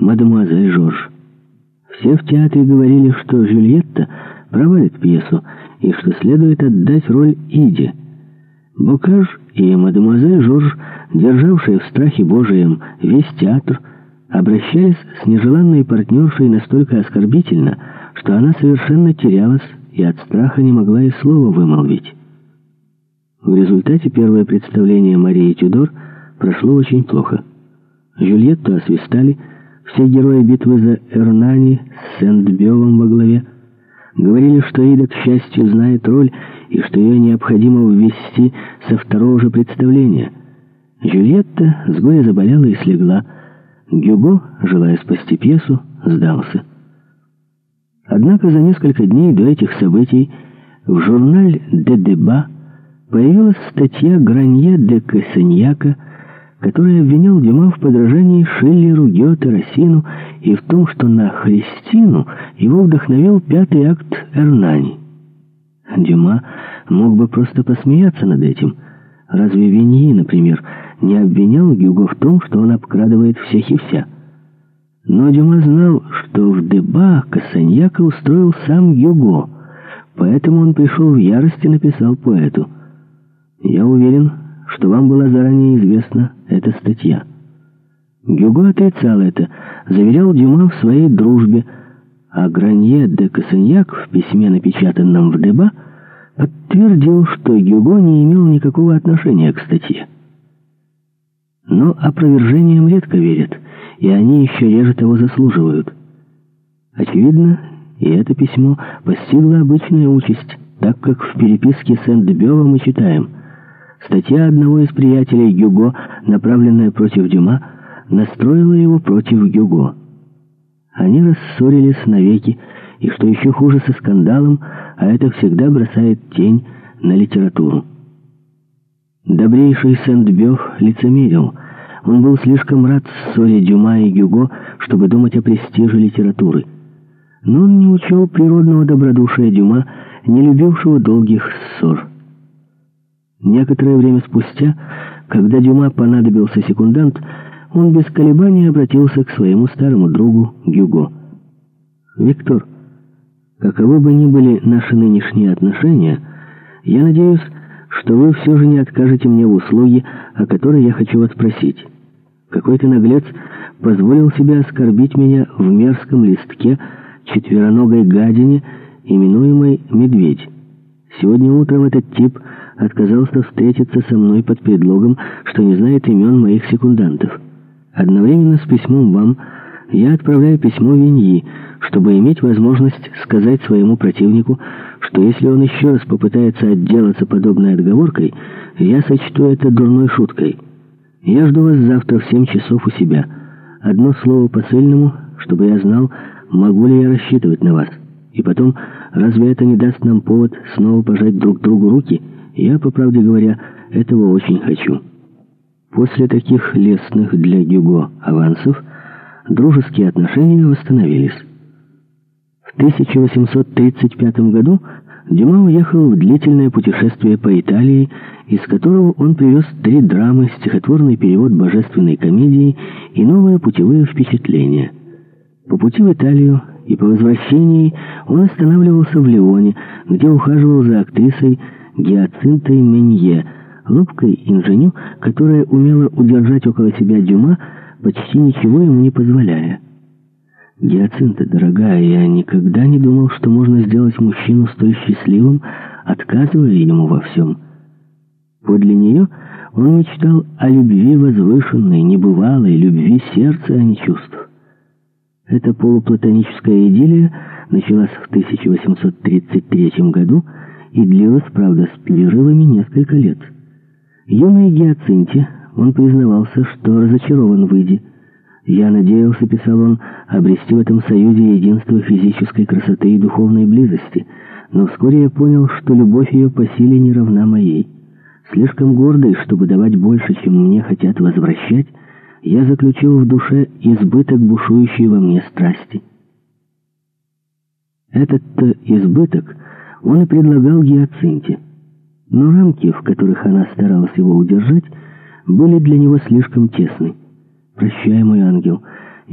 мадемуазель Жорж. Все в театре говорили, что Жюльетта провалит пьесу, и что следует отдать роль Иде. Бокаж и мадемуазель Жорж, державшие в страхе Божием весь театр, обращались с нежеланной партнершей настолько оскорбительно, что она совершенно терялась и от страха не могла и слова вымолвить. В результате первое представление Марии Тюдор прошло очень плохо. Жюльетту освистали, все герои битвы за Эрнани с Сент-Бевом во главе говорили, что Ида, к счастью, знает роль и что ее необходимо ввести со второго же представления. Жюльетта с горя заболела и слегла. Гюго, желая спасти пьесу, сдался. Однако за несколько дней до этих событий в журнале «Де Деба» появилась статья Гранье де Кассаньяка который обвинял Дюма в подражании Шиллеру, Гёте, Рассину и в том, что на Христину его вдохновил пятый акт Эрнани. Дюма мог бы просто посмеяться над этим. Разве Виньи, например, не обвинял Гюго в том, что он обкрадывает всех и вся? Но Дюма знал, что в Деба Кассаньяка устроил сам Гюго, поэтому он пришел в ярость и написал поэту. «Я уверен, что вам была заранее известна эта статья. Гюго отрицал это, заверял Дюма в своей дружбе, а Гранье де Кассаньяк в письме, напечатанном в Деба, подтвердил, что Гюго не имел никакого отношения к статье. Но опровержениям редко верят, и они еще реже того заслуживают. Очевидно, и это письмо постигло обычную участь, так как в переписке с Эндбёва мы читаем – Статья одного из приятелей Гюго, направленная против Дюма, настроила его против Гюго. Они рассорились навеки, и что еще хуже со скандалом, а это всегда бросает тень на литературу. Добрейший Сент-Бёв лицемерил. Он был слишком рад ссоре Дюма и Гюго, чтобы думать о престиже литературы. Но он не учел природного добродушия Дюма, не любившего долгих ссор. Некоторое время спустя, когда Дюма понадобился секундант, он без колебаний обратился к своему старому другу Гюго. «Виктор, каковы бы ни были наши нынешние отношения, я надеюсь, что вы все же не откажете мне в услуге, о которой я хочу вас спросить. Какой-то наглец позволил себе оскорбить меня в мерзком листке четвероногой гадине, именуемой «Медведь». Сегодня утром этот тип отказался встретиться со мной под предлогом, что не знает имен моих секундантов. Одновременно с письмом вам я отправляю письмо Виньи, чтобы иметь возможность сказать своему противнику, что если он еще раз попытается отделаться подобной отговоркой, я сочту это дурной шуткой. Я жду вас завтра в семь часов у себя. Одно слово посыльному, чтобы я знал, могу ли я рассчитывать на вас. И потом, разве это не даст нам повод снова пожать друг другу руки?» Я, по правде говоря, этого очень хочу. После таких лестных для Гюго авансов дружеские отношения восстановились. В 1835 году Дюма уехал в длительное путешествие по Италии, из которого он привез три драмы, стихотворный перевод божественной комедии и новые путевые впечатления. По пути в Италию и по возвращении он останавливался в Лионе, где ухаживал за актрисой Гиацинтой Менье, ловкой инженю, которая умела удержать около себя Дюма, почти ничего ему не позволяя. Гиацинта, дорогая, я никогда не думал, что можно сделать мужчину столь счастливым, отказывая ему во всем. Подле нее он мечтал о любви возвышенной, небывалой, любви сердца, а не чувств. Эта полуплатоническая идиллия началась в 1833 году, и длилась, правда, с перерывами несколько лет. Юной Гиацинте он признавался, что разочарован в Иде. «Я надеялся, — писал он, — обрести в этом союзе единство физической красоты и духовной близости, но вскоре я понял, что любовь ее по силе не равна моей. Слишком гордой, чтобы давать больше, чем мне хотят возвращать, я заключил в душе избыток бушующей во мне страсти. Этот-то избыток — он и предлагал Гиацинте. Но рамки, в которых она старалась его удержать, были для него слишком тесны. «Прощай, мой ангел».